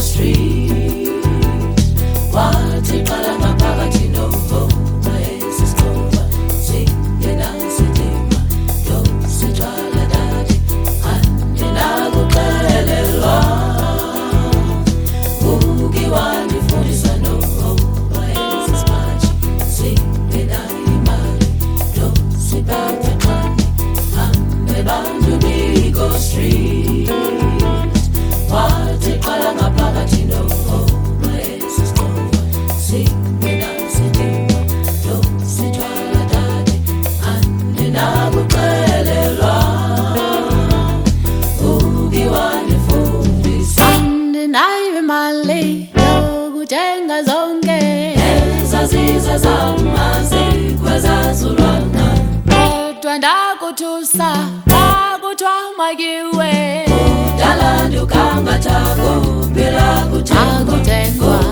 street. njengaZonke ezazizwe zamazi kwezazulwana kodwa ndakuthusa kwakuthiwa makiwe kudala ndukamba tako bila kutengwa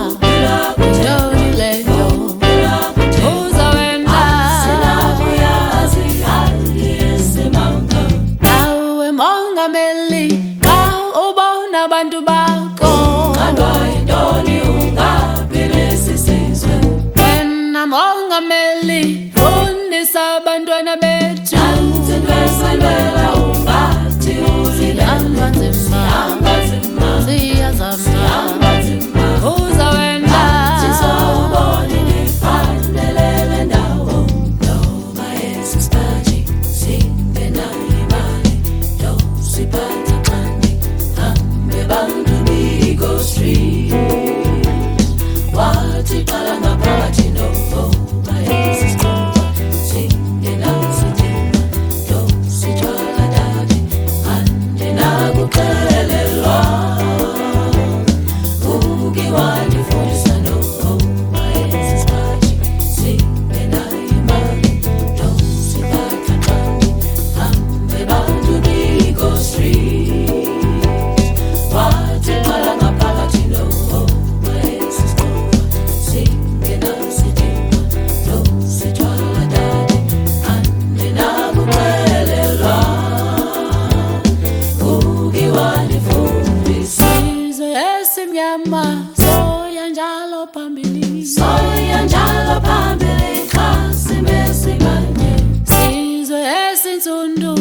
simnyama soya njalo phambili soya njalo phambili xa simesibanye sizwe esintsundu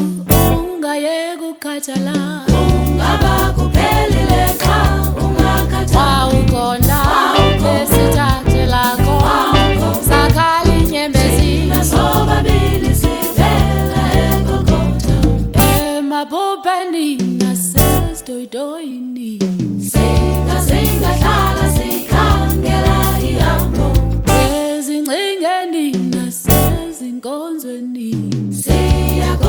ungayekukhathala ungaba kuphelile xa ungakhathawukona Doing. Say I go